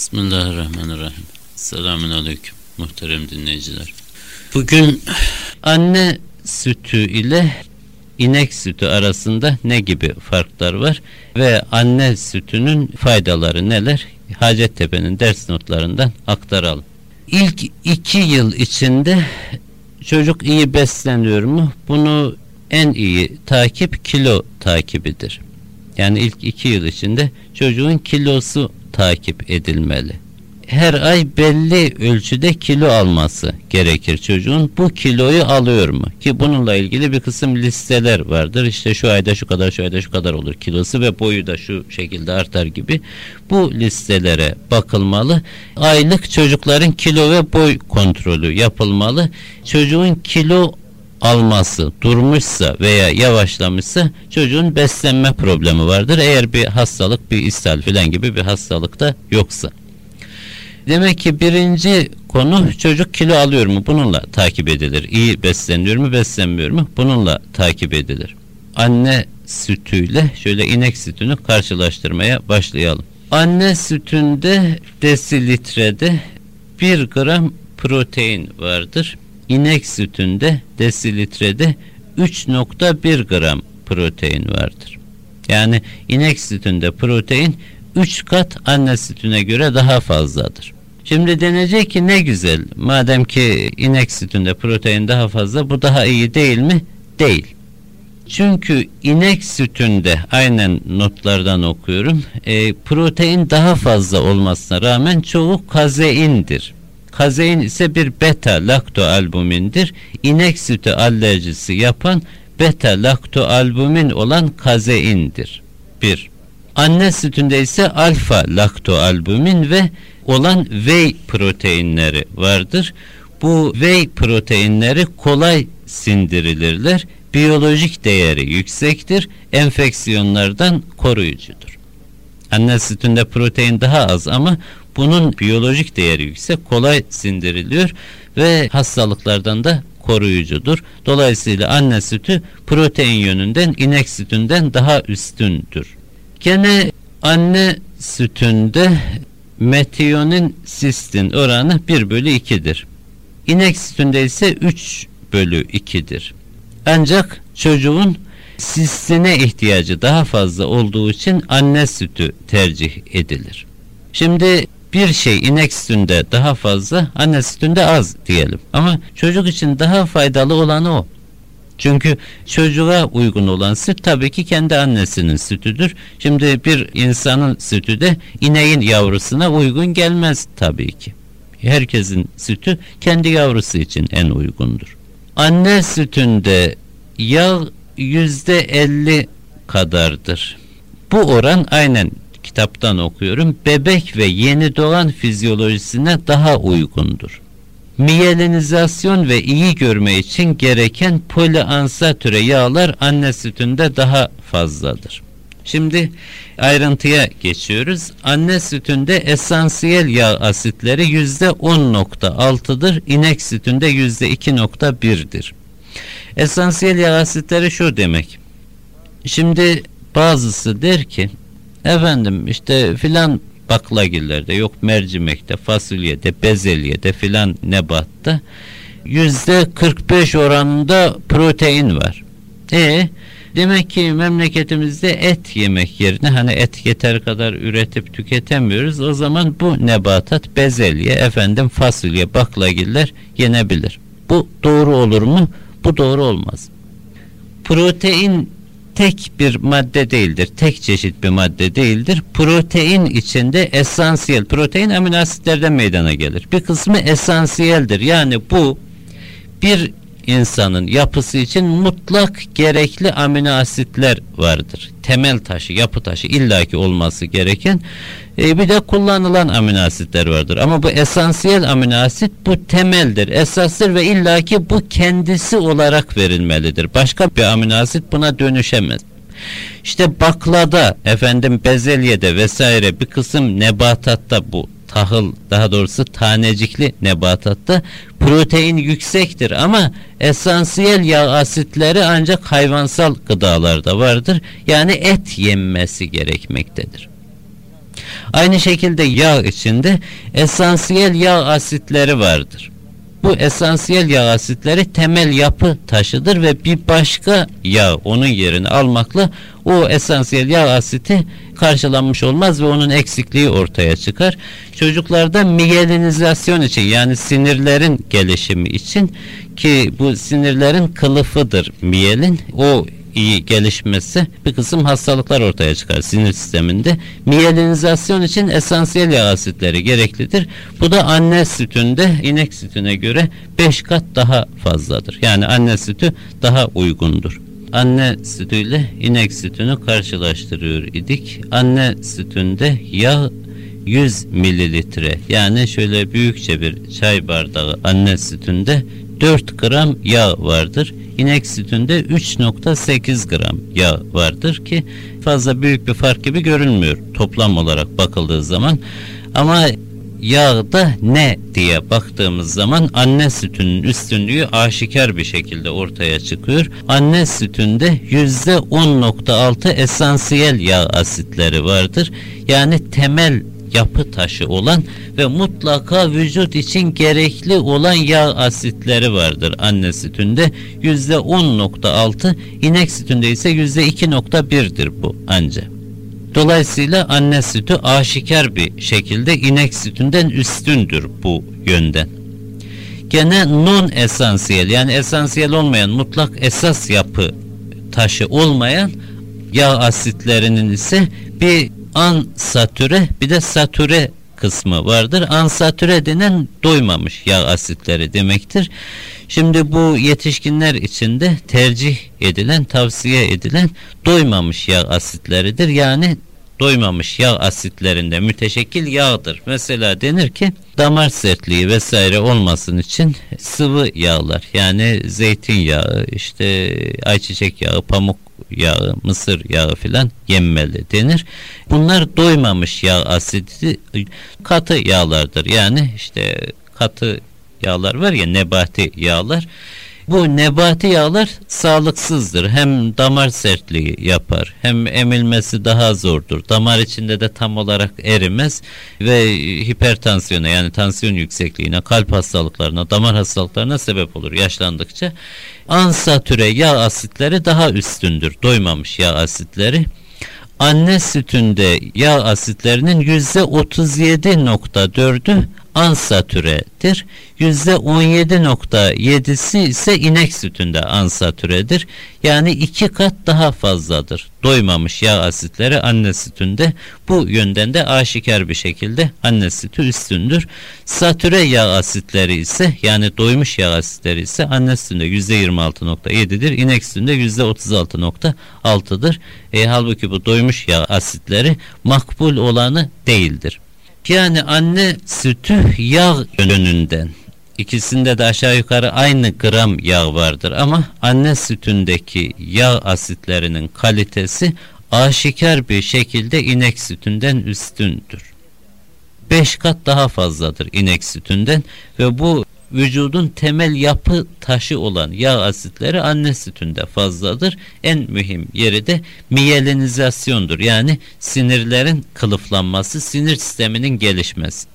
Bismillahirrahmanirrahim. Selamun Aleyküm muhterem dinleyiciler. Bugün anne sütü ile inek sütü arasında ne gibi farklar var ve anne sütünün faydaları neler? Hacettepe'nin ders notlarından aktaralım. İlk iki yıl içinde çocuk iyi besleniyor mu? Bunu en iyi takip kilo takibidir. Yani ilk iki yıl içinde çocuğun kilosu takip edilmeli. Her ay belli ölçüde kilo alması gerekir çocuğun. Bu kiloyu alıyor mu? Ki bununla ilgili bir kısım listeler vardır. İşte şu ayda şu kadar, şu ayda şu kadar olur kilosu ve boyu da şu şekilde artar gibi. Bu listelere bakılmalı. Aylık çocukların kilo ve boy kontrolü yapılmalı. Çocuğun kilo alması durmuşsa veya yavaşlamışsa çocuğun beslenme problemi vardır. Eğer bir hastalık, bir ishal filan gibi bir hastalık da yoksa. Demek ki birinci konu çocuk kilo alıyor mu? Bununla takip edilir. İyi besleniyor mu, beslenmiyor mu? Bununla takip edilir. Anne sütüyle şöyle inek sütünü karşılaştırmaya başlayalım. Anne sütünde desilitrede 1 gram protein vardır inek sütünde desilitrede 3.1 gram protein vardır. Yani inek sütünde protein 3 kat anne sütüne göre daha fazladır. Şimdi denecek ki ne güzel madem ki inek sütünde protein daha fazla bu daha iyi değil mi? Değil. Çünkü inek sütünde aynen notlardan okuyorum e, protein daha fazla olmasına rağmen çoğu kazeindir. Kazein ise bir beta laktoalbumindir. İnek sütü alerjisi yapan beta laktoalbumin olan kazeindir. Bir. Anne sütünde ise alfa laktoalbumin ve olan whey proteinleri vardır. Bu whey proteinleri kolay sindirilirler. Biyolojik değeri yüksektir. Enfeksiyonlardan koruyucudur. Anne sütünde protein daha az ama bunun biyolojik değeri yüksek, kolay sindiriliyor ve hastalıklardan da koruyucudur. Dolayısıyla anne sütü protein yönünden inek sütünden daha üstündür. Gene anne sütünde metiyonin sistin oranı 1 bölü 2'dir. İnek sütünde ise 3 bölü 2'dir. Ancak çocuğun sistine ihtiyacı daha fazla olduğu için anne sütü tercih edilir. Şimdi bir şey inek sütünde daha fazla, anne sütünde az diyelim. Ama çocuk için daha faydalı olan o. Çünkü çocuğa uygun olan süt tabii ki kendi annesinin sütüdür. Şimdi bir insanın sütü de ineğin yavrusuna uygun gelmez tabii ki. Herkesin sütü kendi yavrusu için en uygundur. Anne sütünde yağ yüzde elli kadardır. Bu oran aynen kitaptan okuyorum. Bebek ve yeni doğan fizyolojisine daha uygundur. Miyelinizasyon ve iyi görme için gereken poliansatüre yağlar anne sütünde daha fazladır. Şimdi ayrıntıya geçiyoruz. Anne sütünde esansiyel yağ asitleri yüzde 10.6'dır. İnek sütünde yüzde 2.1'dir. Esansiyel yağ asitleri şu demek. Şimdi bazısı der ki Efendim işte filan baklagillerde yok mercimekte, fasulyede, bezelyede filan nebatta yüzde 45 oranında protein var. E demek ki memleketimizde et yemek yerine hani et yeter kadar üretip tüketemiyoruz. O zaman bu nebatat bezelye, efendim fasulye, baklagiller yenebilir. Bu doğru olur mu? Bu doğru olmaz. Protein tek bir madde değildir. Tek çeşit bir madde değildir. Protein içinde esansiyel, protein amino asitlerden meydana gelir. Bir kısmı esansiyeldir. Yani bu bir insanın yapısı için mutlak gerekli amino asitler vardır. Temel taşı, yapı taşı illaki olması gereken e, bir de kullanılan amino asitler vardır. Ama bu esansiyel amino asit bu temeldir, esastır ve illaki bu kendisi olarak verilmelidir. Başka bir amino asit buna dönüşemez. İşte baklada, efendim bezelyede vesaire bir kısım nebatatta bu tahıl daha doğrusu tanecikli nebatatta protein yüksektir ama esansiyel yağ asitleri ancak hayvansal gıdalarda vardır. Yani et yenmesi gerekmektedir. Aynı şekilde yağ içinde esansiyel yağ asitleri vardır. Bu esansiyel yağ asitleri temel yapı taşıdır ve bir başka yağ onun yerini almakla o esansiyel yağ asiti karşılanmış olmaz ve onun eksikliği ortaya çıkar. Çocuklarda miyelinizasyon için yani sinirlerin gelişimi için ki bu sinirlerin kılıfıdır miyelin o iyi gelişmesi bir kısım hastalıklar ortaya çıkar sinir sisteminde. Miyelinizasyon için esansiyel yağ asitleri gereklidir. Bu da anne sütünde inek sütüne göre 5 kat daha fazladır. Yani anne sütü daha uygundur. Anne sütüyle inek sütünü karşılaştırıyor idik. Anne sütünde yağ 100 mililitre yani şöyle büyükçe bir çay bardağı anne sütünde 4 gram yağ vardır. İnek sütünde 3.8 gram yağ vardır ki fazla büyük bir fark gibi görünmüyor toplam olarak bakıldığı zaman. Ama yağda ne diye baktığımız zaman anne sütünün üstünlüğü aşikar bir şekilde ortaya çıkıyor. Anne sütünde %10.6 esansiyel yağ asitleri vardır. Yani temel yapı taşı olan ve mutlaka vücut için gerekli olan yağ asitleri vardır anne sütünde. Yüzde 10.6 inek sütünde ise yüzde 2.1'dir bu anca. Dolayısıyla anne sütü aşikar bir şekilde inek sütünden üstündür bu yönden. Gene non esansiyel yani esansiyel olmayan mutlak esas yapı taşı olmayan yağ asitlerinin ise bir ansatüre bir de satüre kısmı vardır. Ansatüre denen doymamış yağ asitleri demektir. Şimdi bu yetişkinler içinde tercih edilen, tavsiye edilen doymamış yağ asitleridir. Yani doymamış yağ asitlerinde müteşekkil yağdır. Mesela denir ki damar sertliği vesaire olmasın için sıvı yağlar yani zeytinyağı, işte ayçiçek yağı, pamuk yağı, mısır yağı filan yenmeli denir. Bunlar doymamış yağ asidi katı yağlardır. Yani işte katı yağlar var ya nebati yağlar. Bu nebati yağlar sağlıksızdır. Hem damar sertliği yapar hem emilmesi daha zordur. Damar içinde de tam olarak erimez ve hipertansiyona yani tansiyon yüksekliğine, kalp hastalıklarına, damar hastalıklarına sebep olur yaşlandıkça. Ansatüre yağ asitleri daha üstündür. Doymamış yağ asitleri anne sütünde yağ asitlerinin yüzde 37.4'ü ansatüredir. %17.7'si ise inek sütünde ansatüredir. Yani iki kat daha fazladır. Doymamış yağ asitleri anne sütünde bu yönden de aşikar bir şekilde anne sütü üstündür. Satüre yağ asitleri ise yani doymuş yağ asitleri ise anne sütünde %26.7'dir. İnek sütünde %36.6'dır. E, halbuki bu doymuş yağ asitleri makbul olanı değildir. Yani anne sütü yağ yönünden ikisinde de aşağı yukarı aynı gram yağ vardır ama anne sütündeki yağ asitlerinin kalitesi aşikar bir şekilde inek sütünden üstündür. Beş kat daha fazladır inek sütünden ve bu vücudun temel yapı taşı olan yağ asitleri anne sütünde fazladır. En mühim yeri de miyelinizasyondur. Yani sinirlerin kılıflanması, sinir sisteminin gelişmesi.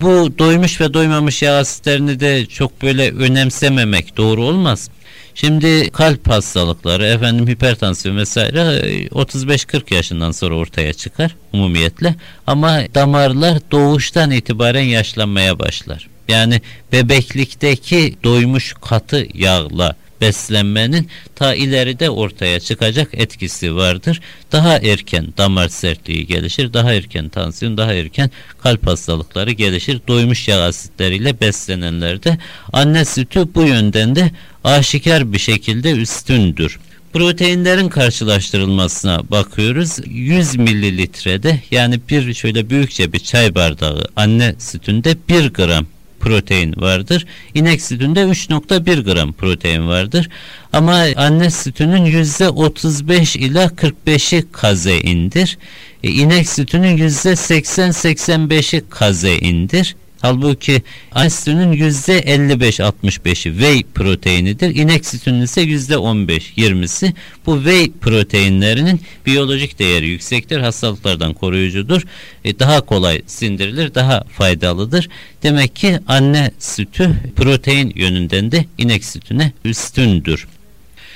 Bu doymuş ve doymamış yağ asitlerini de çok böyle önemsememek doğru olmaz. Şimdi kalp hastalıkları, efendim hipertansiyon vesaire 35-40 yaşından sonra ortaya çıkar umumiyetle. Ama damarlar doğuştan itibaren yaşlanmaya başlar. Yani bebeklikteki doymuş katı yağla beslenmenin ta ileride ortaya çıkacak etkisi vardır. Daha erken damar sertliği gelişir, daha erken tansiyon, daha erken kalp hastalıkları gelişir. Doymuş yağ asitleriyle beslenenlerde anne sütü bu yönden de aşikar bir şekilde üstündür. Proteinlerin karşılaştırılmasına bakıyoruz. 100 mililitrede yani bir şöyle büyükçe bir çay bardağı anne sütünde 1 gram protein vardır. İnek sütünde 3.1 gram protein vardır. Ama anne sütünün %35 ila 45'i kazeindir. E, inek sütünün %80-85'i kazeindir. Halbuki anne sütünün %55-65'i whey proteinidir. İnek sütünün ise %15-20'si. Bu whey proteinlerinin biyolojik değeri yüksektir. Hastalıklardan koruyucudur. E, daha kolay sindirilir, daha faydalıdır. Demek ki anne sütü protein yönünden de inek sütüne üstündür.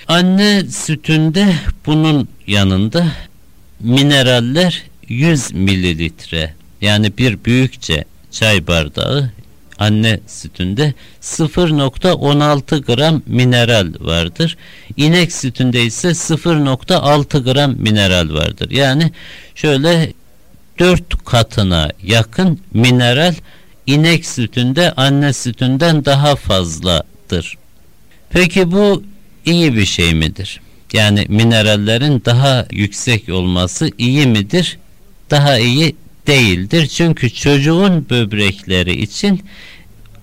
Anne sütünde bunun yanında mineraller 100 mililitre yani bir büyükçe çay bardağı anne sütünde 0.16 gram mineral vardır. İnek sütünde ise 0.6 gram mineral vardır. Yani şöyle 4 katına yakın mineral inek sütünde anne sütünden daha fazladır. Peki bu iyi bir şey midir? Yani minerallerin daha yüksek olması iyi midir? Daha iyi değildir. Çünkü çocuğun böbrekleri için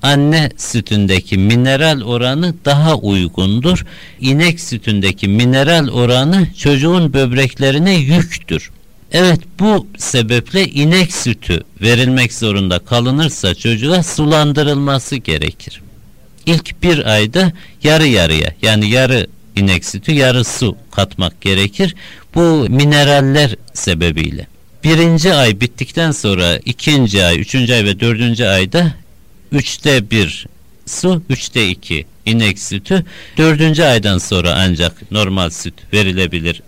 anne sütündeki mineral oranı daha uygundur. İnek sütündeki mineral oranı çocuğun böbreklerine yüktür. Evet bu sebeple inek sütü verilmek zorunda kalınırsa çocuğa sulandırılması gerekir. İlk bir ayda yarı yarıya yani yarı inek sütü yarı su katmak gerekir. Bu mineraller sebebiyle. Birinci ay bittikten sonra ikinci ay, üçüncü ay ve dördüncü ayda üçte bir su, üçte iki inek sütü. Dördüncü aydan sonra ancak normal süt verilebilir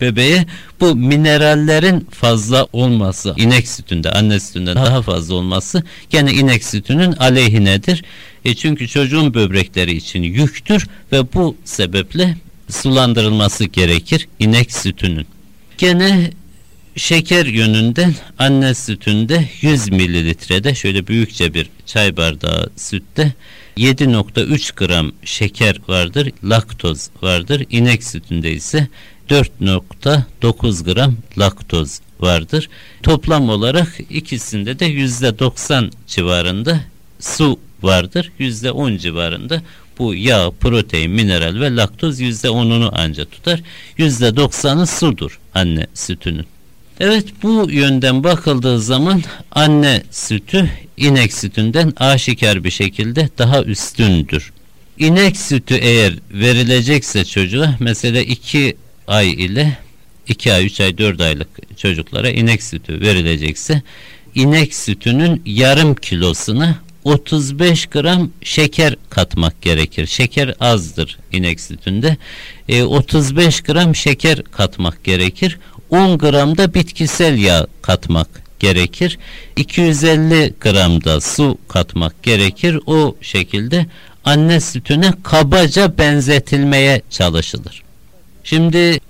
bebeğe. Bu minerallerin fazla olması, inek sütünde, anne sütünde daha fazla olması gene inek sütünün aleyhinedir. E çünkü çocuğun böbrekleri için yüktür ve bu sebeple sulandırılması gerekir inek sütünün. Gene şeker yönünden anne sütünde 100 mililitrede şöyle büyükçe bir çay bardağı sütte 7.3 gram şeker vardır, laktoz vardır. İnek sütünde ise 4.9 gram laktoz vardır. Toplam olarak ikisinde de %90 civarında su vardır. %10 civarında bu yağ, protein, mineral ve laktoz %10'unu anca tutar. %90'ı sudur anne sütünün. Evet bu yönden bakıldığı zaman anne sütü inek sütünden aşikar bir şekilde daha üstündür. İnek sütü eğer verilecekse çocuğa mesela 2 ay ile 2 ay, 3 ay, 4 aylık çocuklara inek sütü verilecekse inek sütünün yarım kilosuna 35 gram şeker katmak gerekir. Şeker azdır inek sütünde. E, 35 gram şeker katmak gerekir. 10 gram da bitkisel yağ katmak gerekir. 250 gram da su katmak gerekir. O şekilde anne sütüne kabaca benzetilmeye çalışılır. Şimdi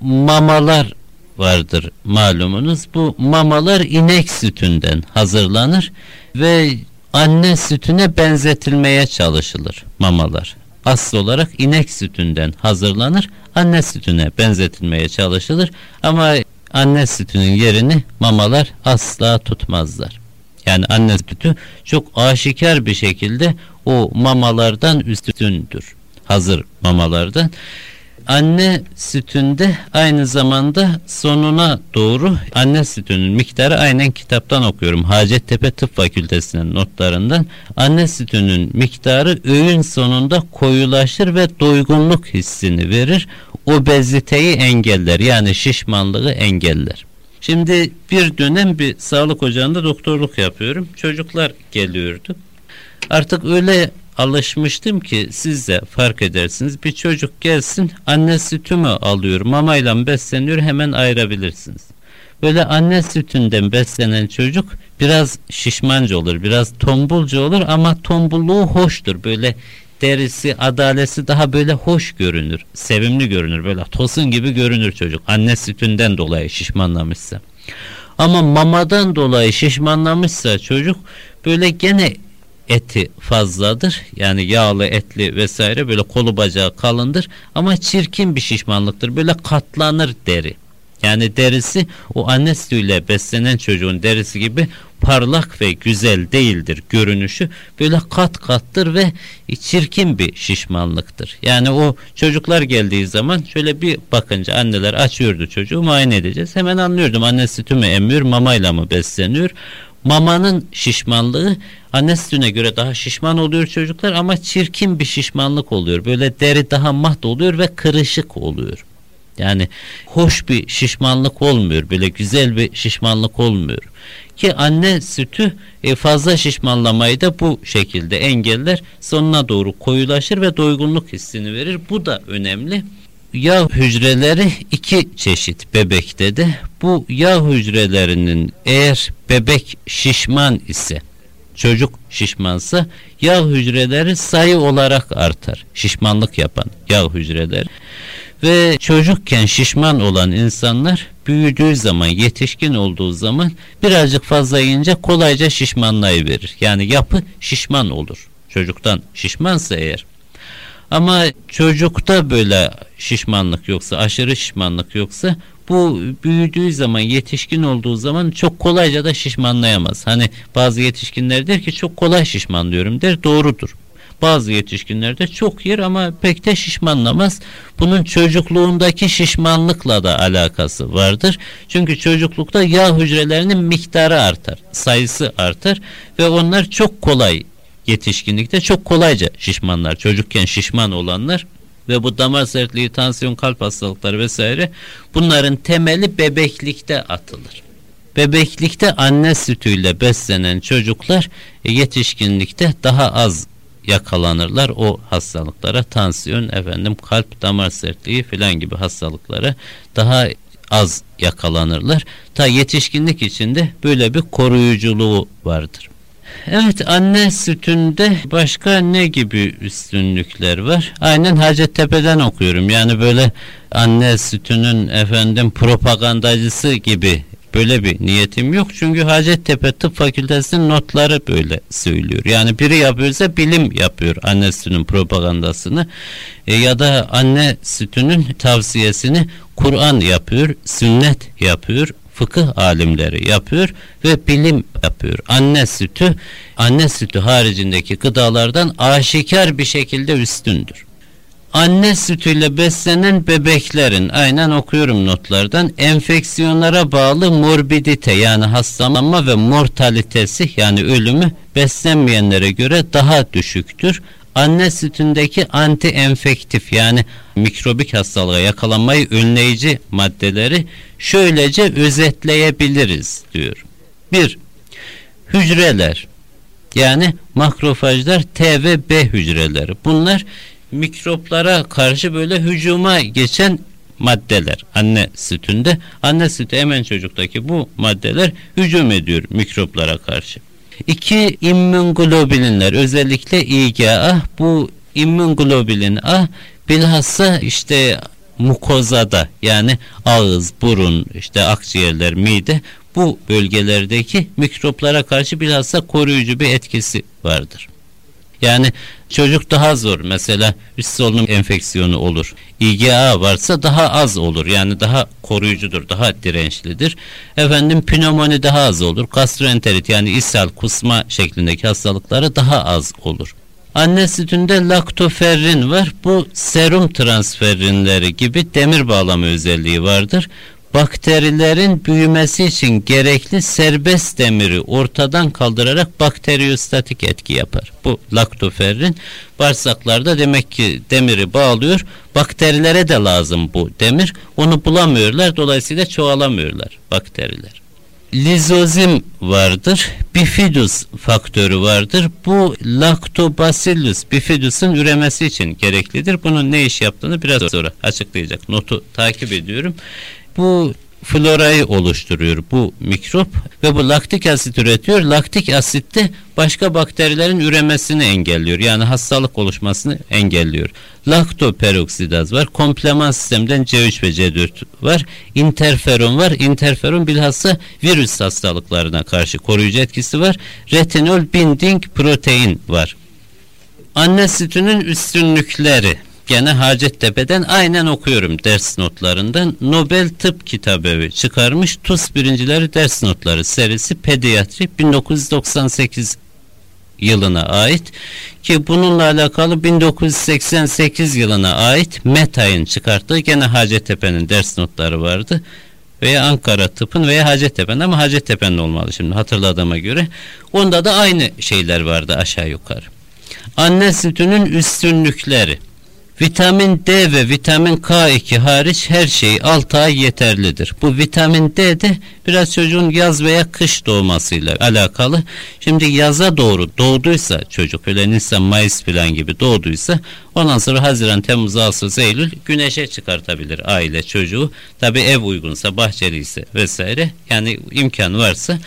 mamalar vardır malumunuz. Bu mamalar inek sütünden hazırlanır ve anne sütüne benzetilmeye çalışılır mamalar. Asıl olarak inek sütünden hazırlanır, anne sütüne benzetilmeye çalışılır ama anne sütünün yerini mamalar asla tutmazlar. Yani anne sütü çok aşikar bir şekilde o mamalardan üstündür. Hazır mamalardan anne sütünde aynı zamanda sonuna doğru anne sütünün miktarı aynen kitaptan okuyorum. Hacettepe Tıp Fakültesi'nin notlarından anne sütünün miktarı öğün sonunda koyulaşır ve doygunluk hissini verir. Obeziteyi engeller yani şişmanlığı engeller. Şimdi bir dönem bir sağlık ocağında doktorluk yapıyorum. Çocuklar geliyordu. Artık öyle alışmıştım ki siz de fark edersiniz. Bir çocuk gelsin anne sütü mü alıyor mamayla besleniyor hemen ayırabilirsiniz. Böyle anne sütünden beslenen çocuk biraz şişmanca olur, biraz tombulca olur ama tombulluğu hoştur. Böyle derisi, adalesi daha böyle hoş görünür, sevimli görünür. Böyle tosun gibi görünür çocuk. Anne sütünden dolayı şişmanlamışsa. Ama mamadan dolayı şişmanlamışsa çocuk böyle gene eti fazladır. Yani yağlı, etli vesaire böyle kolu bacağı kalındır ama çirkin bir şişmanlıktır. Böyle katlanır deri. Yani derisi o anne sütüyle beslenen çocuğun derisi gibi parlak ve güzel değildir görünüşü. Böyle kat kattır ve çirkin bir şişmanlıktır. Yani o çocuklar geldiği zaman şöyle bir bakınca anneler açıyordu çocuğu muayene edeceğiz. Hemen anlıyordum anne sütü mü emmiyor mamayla mı besleniyor. Mamanın şişmanlığı anne sütüne göre daha şişman oluyor çocuklar ama çirkin bir şişmanlık oluyor. Böyle deri daha mat oluyor ve kırışık oluyor. Yani hoş bir şişmanlık olmuyor. Böyle güzel bir şişmanlık olmuyor. Ki anne sütü e, fazla şişmanlamayı da bu şekilde engeller. Sonuna doğru koyulaşır ve doygunluk hissini verir. Bu da önemli. Yağ hücreleri iki çeşit bebekte de. Bu yağ hücrelerinin eğer bebek şişman ise çocuk şişmansa yağ hücreleri sayı olarak artar. Şişmanlık yapan yağ hücreleri. Ve çocukken şişman olan insanlar büyüdüğü zaman, yetişkin olduğu zaman birazcık fazla yiyince kolayca şişmanlayıverir. Yani yapı şişman olur. Çocuktan şişmansa eğer. Ama çocukta böyle şişmanlık yoksa, aşırı şişmanlık yoksa bu büyüdüğü zaman, yetişkin olduğu zaman çok kolayca da şişmanlayamaz. Hani bazı yetişkinler der ki çok kolay şişmanlıyorum der, doğrudur. Bazı yetişkinlerde çok yer ama pek de şişmanlamaz. Bunun çocukluğundaki şişmanlıkla da alakası vardır. Çünkü çocuklukta yağ hücrelerinin miktarı artar, sayısı artar ve onlar çok kolay yetişkinlikte çok kolayca şişmanlar. Çocukken şişman olanlar ve bu damar sertliği, tansiyon, kalp hastalıkları vesaire bunların temeli bebeklikte atılır. Bebeklikte anne sütüyle beslenen çocuklar yetişkinlikte daha az yakalanırlar o hastalıklara tansiyon efendim kalp damar sertliği filan gibi hastalıklara daha az yakalanırlar. Ta yetişkinlik içinde böyle bir koruyuculuğu vardır. Evet anne sütünde başka ne gibi üstünlükler var? Aynen Hacettepe'den okuyorum. Yani böyle anne sütünün efendim propagandacısı gibi Böyle bir niyetim yok çünkü Hacettepe Tıp Fakültesi'nin notları böyle söylüyor. Yani biri yapıyorsa bilim yapıyor anne sütünün propagandasını e, ya da anne sütünün tavsiyesini Kur'an yapıyor, sünnet yapıyor, fıkıh alimleri yapıyor ve bilim yapıyor. Anne sütü, anne sütü haricindeki gıdalardan aşikar bir şekilde üstündür anne sütüyle beslenen bebeklerin aynen okuyorum notlardan enfeksiyonlara bağlı morbidite yani hastalanma ve mortalitesi yani ölümü beslenmeyenlere göre daha düşüktür. Anne sütündeki anti enfektif yani mikrobik hastalığa yakalanmayı önleyici maddeleri şöylece özetleyebiliriz diyor. 1. Hücreler yani makrofajlar T ve B hücreleri. Bunlar mikroplara karşı böyle hücuma geçen maddeler anne sütünde. Anne sütü emen çocuktaki bu maddeler hücum ediyor mikroplara karşı. İki immünglobulinler özellikle IgA bu immünglobulin A bilhassa işte mukozada yani ağız, burun, işte akciğerler, mide bu bölgelerdeki mikroplara karşı bilhassa koruyucu bir etkisi vardır. Yani çocuk daha zor mesela üst solunum enfeksiyonu olur. IgA varsa daha az olur. Yani daha koruyucudur, daha dirençlidir. Efendim pnömoni daha az olur. Gastroenterit yani ishal, kusma şeklindeki hastalıkları daha az olur. Anne sütünde laktoferrin var. Bu serum transferinleri gibi demir bağlama özelliği vardır bakterilerin büyümesi için gerekli serbest demiri ortadan kaldırarak bakteriyostatik etki yapar. Bu laktoferrin bağırsaklarda demek ki demiri bağlıyor. Bakterilere de lazım bu demir. Onu bulamıyorlar. Dolayısıyla çoğalamıyorlar bakteriler. Lizozim vardır. Bifidus faktörü vardır. Bu Lactobacillus bifidus'un üremesi için gereklidir. Bunun ne iş yaptığını biraz sonra açıklayacak. Notu takip ediyorum bu florayı oluşturuyor bu mikrop ve bu laktik asit üretiyor. Laktik asit de başka bakterilerin üremesini engelliyor. Yani hastalık oluşmasını engelliyor. Laktoperoksidaz var. Kompleman sistemden C3 ve C4 var. Interferon var. Interferon bilhassa virüs hastalıklarına karşı koruyucu etkisi var. Retinol binding protein var. Anne sütünün üstünlükleri gene Hacettepe'den aynen okuyorum ders notlarından. Nobel Tıp Kitabı çıkarmış TUS birincileri ders notları serisi pediatri 1998 yılına ait ki bununla alakalı 1988 yılına ait Metay'ın çıkarttığı gene Hacettepe'nin ders notları vardı. veya Ankara tıpın veya Hacettepe'nin ama Hacettepe'nin olmalı şimdi hatırladığıma göre. Onda da aynı şeyler vardı aşağı yukarı. Anne sütünün üstünlükleri. Vitamin D ve vitamin K2 hariç her şey 6 ay yeterlidir. Bu vitamin D de biraz çocuğun yaz veya kış doğmasıyla alakalı. Şimdi yaza doğru doğduysa çocuk öyle Nisan, Mayıs falan gibi doğduysa ondan sonra Haziran, Temmuz, Ağustos, Eylül güneşe çıkartabilir aile çocuğu. Tabi ev uygunsa, bahçeliyse vesaire yani imkan varsa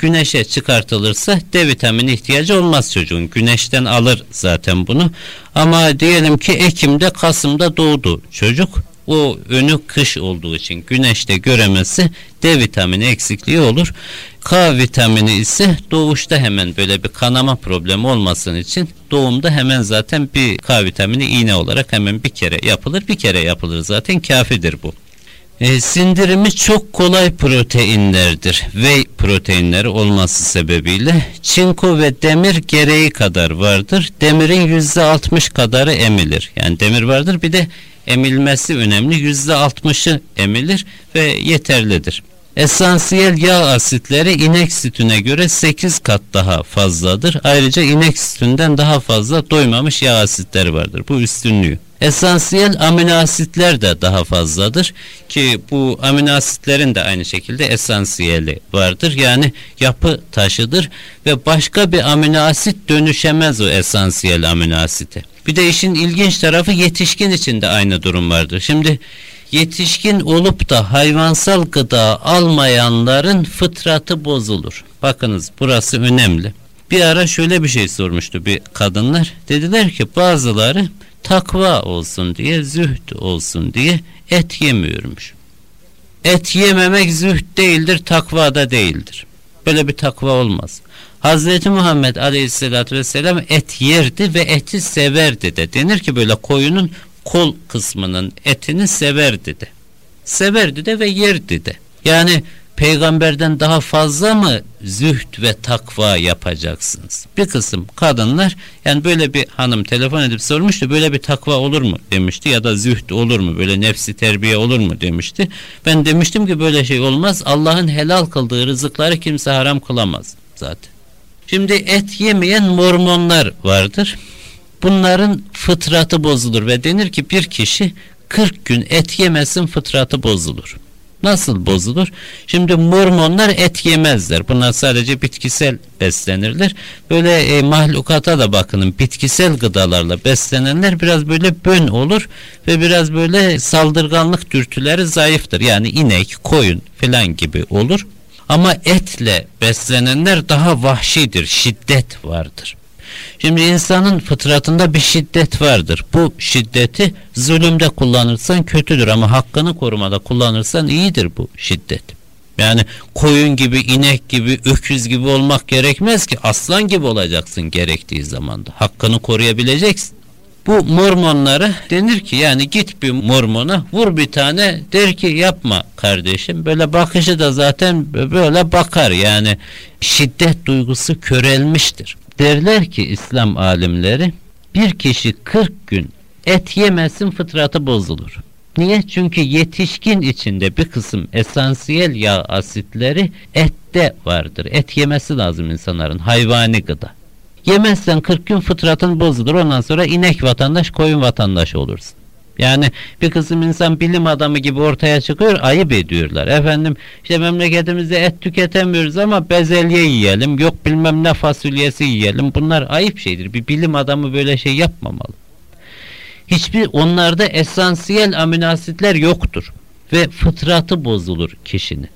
güneşe çıkartılırsa D vitamini ihtiyacı olmaz çocuğun. Güneşten alır zaten bunu. Ama diyelim ki Ekim'de Kasım'da doğdu çocuk. O önü kış olduğu için güneşte göremezse D vitamini eksikliği olur. K vitamini ise doğuşta hemen böyle bir kanama problemi olmasın için doğumda hemen zaten bir K vitamini iğne olarak hemen bir kere yapılır. Bir kere yapılır zaten kafidir bu. E, sindirimi çok kolay proteinlerdir. Whey proteinleri olması sebebiyle çinko ve demir gereği kadar vardır. Demirin yüzde altmış kadarı emilir. Yani demir vardır bir de emilmesi önemli. Yüzde altmışı emilir ve yeterlidir. Esansiyel yağ asitleri inek sütüne göre 8 kat daha fazladır. Ayrıca inek sütünden daha fazla doymamış yağ asitleri vardır. Bu üstünlüğü. Esansiyel amino asitler de daha fazladır ki bu amino asitlerin de aynı şekilde esansiyeli vardır. Yani yapı taşıdır ve başka bir amino asit dönüşemez o esansiyel amino asite. Bir de işin ilginç tarafı yetişkin için de aynı durum vardır. Şimdi yetişkin olup da hayvansal gıda almayanların fıtratı bozulur. Bakınız burası önemli. Bir ara şöyle bir şey sormuştu bir kadınlar. Dediler ki bazıları takva olsun diye, zühd olsun diye et yemiyormuş. Et yememek zühd değildir, takva da değildir. Böyle bir takva olmaz. Hazreti Muhammed Aleyhisselatü Vesselam et yerdi ve eti severdi de. Denir ki böyle koyunun kol kısmının etini severdi de. Severdi de ve yerdi de. Yani peygamberden daha fazla mı zühd ve takva yapacaksınız? Bir kısım kadınlar yani böyle bir hanım telefon edip sormuştu böyle bir takva olur mu demişti ya da zühd olur mu böyle nefsi terbiye olur mu demişti. Ben demiştim ki böyle şey olmaz Allah'ın helal kıldığı rızıkları kimse haram kılamaz zaten. Şimdi et yemeyen mormonlar vardır. Bunların fıtratı bozulur ve denir ki bir kişi 40 gün et yemesin fıtratı bozulur. Nasıl bozulur? Şimdi mormonlar et yemezler. Bunlar sadece bitkisel beslenirler. Böyle e, mahlukata da bakının bitkisel gıdalarla beslenenler biraz böyle bön olur ve biraz böyle saldırganlık dürtüleri zayıftır. Yani inek, koyun falan gibi olur. Ama etle beslenenler daha vahşidir, şiddet vardır. Şimdi insanın fıtratında bir şiddet vardır. Bu şiddeti zulümde kullanırsan kötüdür ama hakkını korumada kullanırsan iyidir bu şiddet. Yani koyun gibi, inek gibi, öküz gibi olmak gerekmez ki. Aslan gibi olacaksın gerektiği zamanda. Hakkını koruyabileceksin. Bu mormonlara denir ki yani git bir mormona vur bir tane der ki yapma kardeşim. Böyle bakışı da zaten böyle bakar yani şiddet duygusu körelmiştir. Derler ki İslam alimleri bir kişi 40 gün et yemesin fıtratı bozulur. Niye? Çünkü yetişkin içinde bir kısım esansiyel yağ asitleri ette vardır. Et yemesi lazım insanların hayvani gıda. Yemezsen 40 gün fıtratın bozulur. Ondan sonra inek vatandaş, koyun vatandaş olursun. Yani bir kısım insan bilim adamı gibi ortaya çıkıyor, ayıp ediyorlar. Efendim işte memleketimizde et tüketemiyoruz ama bezelye yiyelim, yok bilmem ne fasulyesi yiyelim. Bunlar ayıp şeydir. Bir bilim adamı böyle şey yapmamalı. Hiçbir onlarda esansiyel aminoasitler yoktur ve fıtratı bozulur kişinin.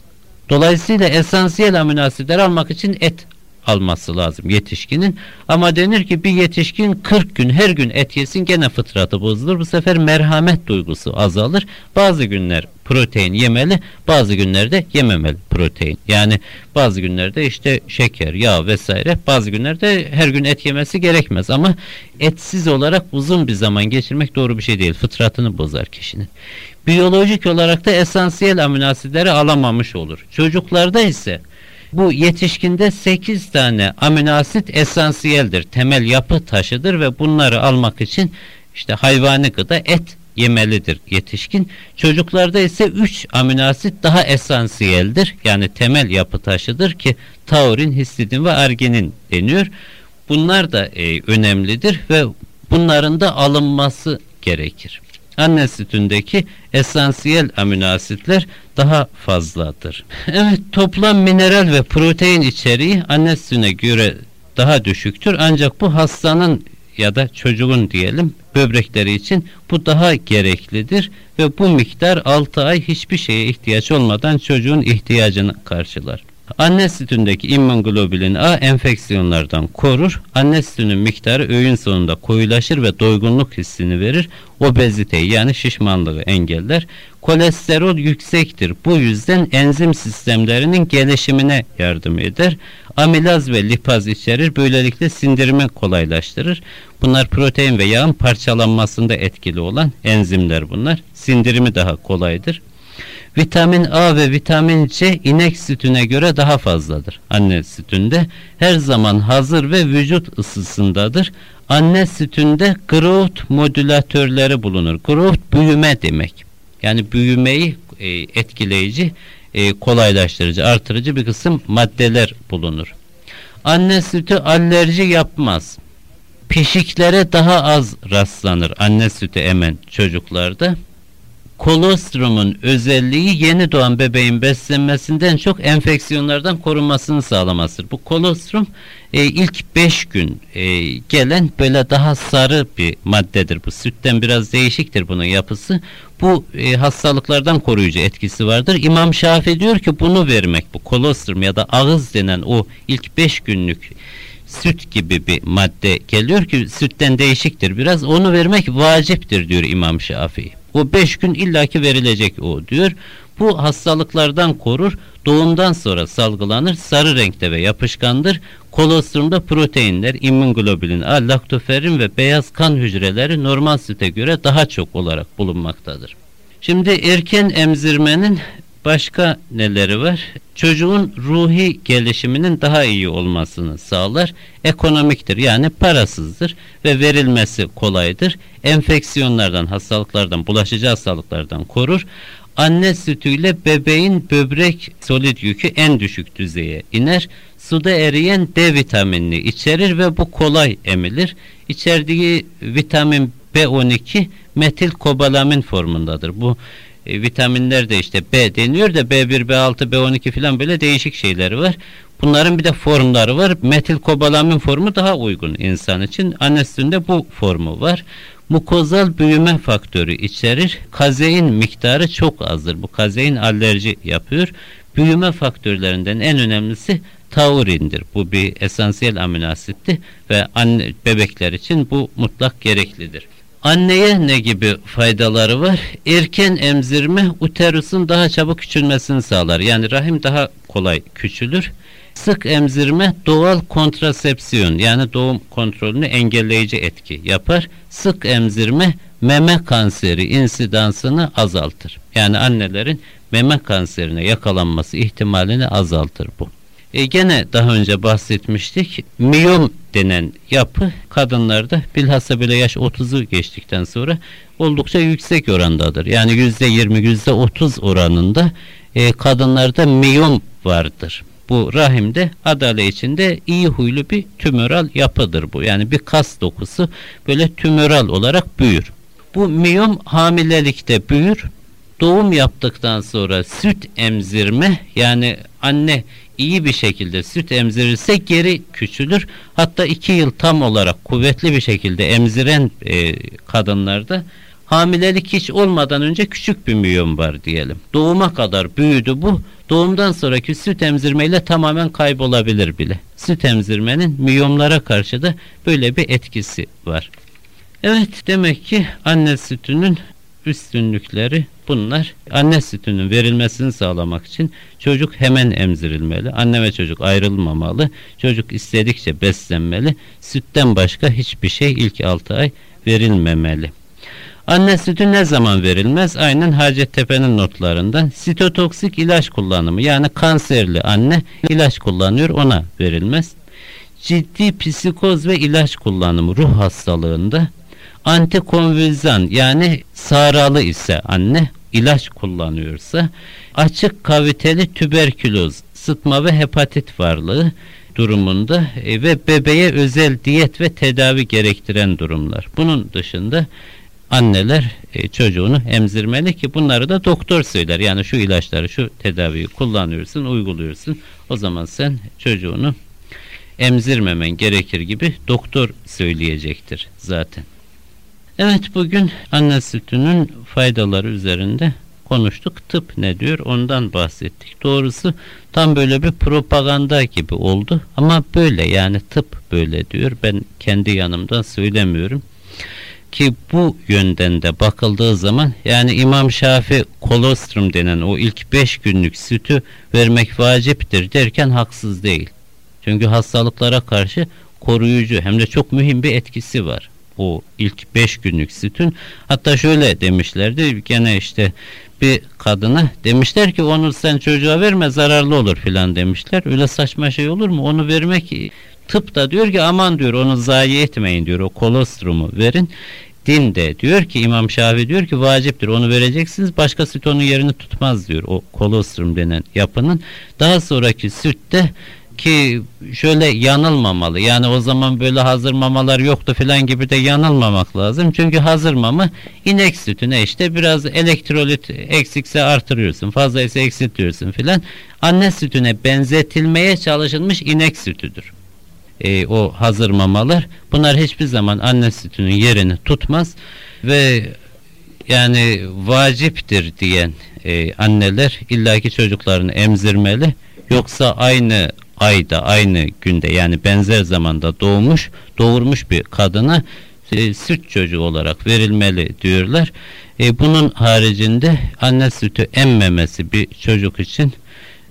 Dolayısıyla esansiyel aminoasitler almak için et alması lazım yetişkinin. Ama denir ki bir yetişkin 40 gün her gün et yesin gene fıtratı bozulur. Bu sefer merhamet duygusu azalır. Bazı günler protein yemeli, bazı günlerde yememeli protein. Yani bazı günlerde işte şeker, yağ vesaire, bazı günlerde her gün et yemesi gerekmez ama etsiz olarak uzun bir zaman geçirmek doğru bir şey değil. Fıtratını bozar kişinin. Biyolojik olarak da esansiyel amino asitleri alamamış olur. Çocuklarda ise bu yetişkinde 8 tane aminoasit esansiyeldir. Temel yapı taşıdır ve bunları almak için işte hayvani gıda et yemelidir yetişkin. Çocuklarda ise 3 aminoasit daha esansiyeldir. Yani temel yapı taşıdır ki taurin, histidin ve arginin deniyor. Bunlar da e, önemlidir ve bunların da alınması gerekir. Anne sütündeki esansiyel aminoasitler daha fazladır. Evet toplam mineral ve protein içeriği anne sütüne göre daha düşüktür. Ancak bu hastanın ya da çocuğun diyelim böbrekleri için bu daha gereklidir ve bu miktar 6 ay hiçbir şeye ihtiyaç olmadan çocuğun ihtiyacını karşılar. Anne sütündeki immunoglobulin A enfeksiyonlardan korur. Anne sütünün miktarı öğün sonunda koyulaşır ve doygunluk hissini verir. Obeziteyi yani şişmanlığı engeller. Kolesterol yüksektir. Bu yüzden enzim sistemlerinin gelişimine yardım eder. Amilaz ve lipaz içerir. Böylelikle sindirimi kolaylaştırır. Bunlar protein ve yağın parçalanmasında etkili olan enzimler bunlar. Sindirimi daha kolaydır. Vitamin A ve vitamin C inek sütüne göre daha fazladır. Anne sütünde her zaman hazır ve vücut ısısındadır. Anne sütünde growth modülatörleri bulunur. Growth büyüme demek. Yani büyümeyi e, etkileyici, e, kolaylaştırıcı, artırıcı bir kısım maddeler bulunur. Anne sütü alerji yapmaz. Pişiklere daha az rastlanır anne sütü emen çocuklarda kolostromun özelliği yeni doğan bebeğin beslenmesinden çok enfeksiyonlardan korunmasını sağlamasıdır. Bu kolostrum e, ilk 5 gün e, gelen böyle daha sarı bir maddedir. Bu sütten biraz değişiktir bunun yapısı. Bu e, hastalıklardan koruyucu etkisi vardır. İmam Şafii diyor ki bunu vermek bu kolostrum ya da ağız denen o ilk 5 günlük süt gibi bir madde geliyor ki sütten değişiktir biraz onu vermek vaciptir diyor İmam Şafii. O beş gün illaki verilecek o diyor. Bu hastalıklardan korur. Doğumdan sonra salgılanır. Sarı renkte ve yapışkandır. Kolostrumda proteinler, immunoglobulin A, laktoferin ve beyaz kan hücreleri normal süte göre daha çok olarak bulunmaktadır. Şimdi erken emzirmenin Başka neleri var? Çocuğun ruhi gelişiminin daha iyi olmasını sağlar. Ekonomiktir yani parasızdır ve verilmesi kolaydır. Enfeksiyonlardan, hastalıklardan, bulaşıcı hastalıklardan korur. Anne sütüyle bebeğin böbrek solid yükü en düşük düzeye iner. Suda eriyen D vitaminini içerir ve bu kolay emilir. İçerdiği vitamin B12 metil kobalamin formundadır. Bu e, vitaminler de işte B deniyor da B1, B6, B12 falan böyle değişik şeyleri var. Bunların bir de formları var. Metil kobalamin formu daha uygun insan için. Anne bu formu var. Mukozal büyüme faktörü içerir. Kazein miktarı çok azdır. Bu kazein alerji yapıyor. Büyüme faktörlerinden en önemlisi taurindir. Bu bir esansiyel amino asitti ve anne bebekler için bu mutlak gereklidir. Anneye ne gibi faydaları var? Erken emzirme uterusun daha çabuk küçülmesini sağlar. Yani rahim daha kolay küçülür. Sık emzirme doğal kontrasepsiyon yani doğum kontrolünü engelleyici etki yapar. Sık emzirme meme kanseri insidansını azaltır. Yani annelerin meme kanserine yakalanması ihtimalini azaltır bu. E gene daha önce bahsetmiştik. Miyom denen yapı kadınlarda bilhassa bile yaş 30'u geçtikten sonra oldukça yüksek orandadır. Yani yüzde 20 yüzde 30 oranında e, kadınlarda miyom vardır. Bu rahimde adale içinde iyi huylu bir tümöral yapıdır bu. Yani bir kas dokusu böyle tümöral olarak büyür. Bu miyom hamilelikte büyür. Doğum yaptıktan sonra süt emzirme yani anne iyi bir şekilde süt emzirirse geri küçülür. Hatta iki yıl tam olarak kuvvetli bir şekilde emziren e, kadınlarda hamilelik hiç olmadan önce küçük bir miyom var diyelim. Doğuma kadar büyüdü bu. Doğumdan sonraki süt emzirmeyle tamamen kaybolabilir bile. Süt emzirmenin miyomlara karşı da böyle bir etkisi var. Evet demek ki anne sütünün üstünlükleri bunlar. Anne sütünün verilmesini sağlamak için çocuk hemen emzirilmeli. Anne ve çocuk ayrılmamalı. Çocuk istedikçe beslenmeli. Sütten başka hiçbir şey ilk 6 ay verilmemeli. Anne sütü ne zaman verilmez? Aynen Hacettepe'nin notlarından sitotoksik ilaç kullanımı yani kanserli anne ilaç kullanıyor ona verilmez. Ciddi psikoz ve ilaç kullanımı ruh hastalığında antikonvülzan yani sağralı ise anne ilaç kullanıyorsa açık kaviteli tüberküloz, sıtma ve hepatit varlığı durumunda e, ve bebeğe özel diyet ve tedavi gerektiren durumlar. Bunun dışında anneler e, çocuğunu emzirmeli ki bunları da doktor söyler. Yani şu ilaçları, şu tedaviyi kullanıyorsun, uyguluyorsun. O zaman sen çocuğunu emzirmemen gerekir gibi doktor söyleyecektir zaten. Evet bugün anne sütünün faydaları üzerinde konuştuk. Tıp ne diyor ondan bahsettik. Doğrusu tam böyle bir propaganda gibi oldu ama böyle yani tıp böyle diyor. Ben kendi yanımdan söylemiyorum. Ki bu yönden de bakıldığı zaman yani İmam Şafi kolostrum denen o ilk 5 günlük sütü vermek vaciptir derken haksız değil. Çünkü hastalıklara karşı koruyucu hem de çok mühim bir etkisi var o ilk 5 günlük sütün. Hatta şöyle demişlerdi gene işte bir kadına demişler ki onu sen çocuğa verme zararlı olur filan demişler. Öyle saçma şey olur mu? Onu vermek tıp da diyor ki aman diyor onu zayi etmeyin diyor o kolostrumu verin. Din de diyor ki İmam Şafii diyor ki vaciptir onu vereceksiniz başka süt onun yerini tutmaz diyor o kolostrum denen yapının. Daha sonraki sütte ki şöyle yanılmamalı. Yani o zaman böyle hazır mamalar yoktu falan gibi de yanılmamak lazım. Çünkü hazır mama inek sütüne işte biraz elektrolit eksikse artırıyorsun. Fazla ise eksiltiyorsun filan. Anne sütüne benzetilmeye çalışılmış inek sütüdür. E, o hazır mamalar. Bunlar hiçbir zaman anne sütünün yerini tutmaz ve yani vaciptir diyen e, anneler illaki çocuklarını emzirmeli. Yoksa aynı ayda aynı günde yani benzer zamanda doğmuş doğurmuş bir kadına e, süt çocuğu olarak verilmeli diyorlar. E, bunun haricinde anne sütü emmemesi bir çocuk için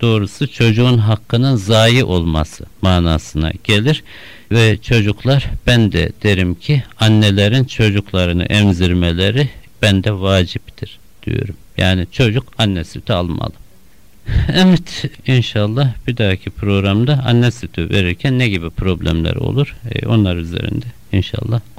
doğrusu çocuğun hakkının zayi olması manasına gelir ve çocuklar ben de derim ki annelerin çocuklarını emzirmeleri bende vaciptir diyorum. Yani çocuk anne sütü almalı. Evet inşallah bir dahaki programda anne sütü verirken ne gibi problemler olur? E, onlar üzerinde inşallah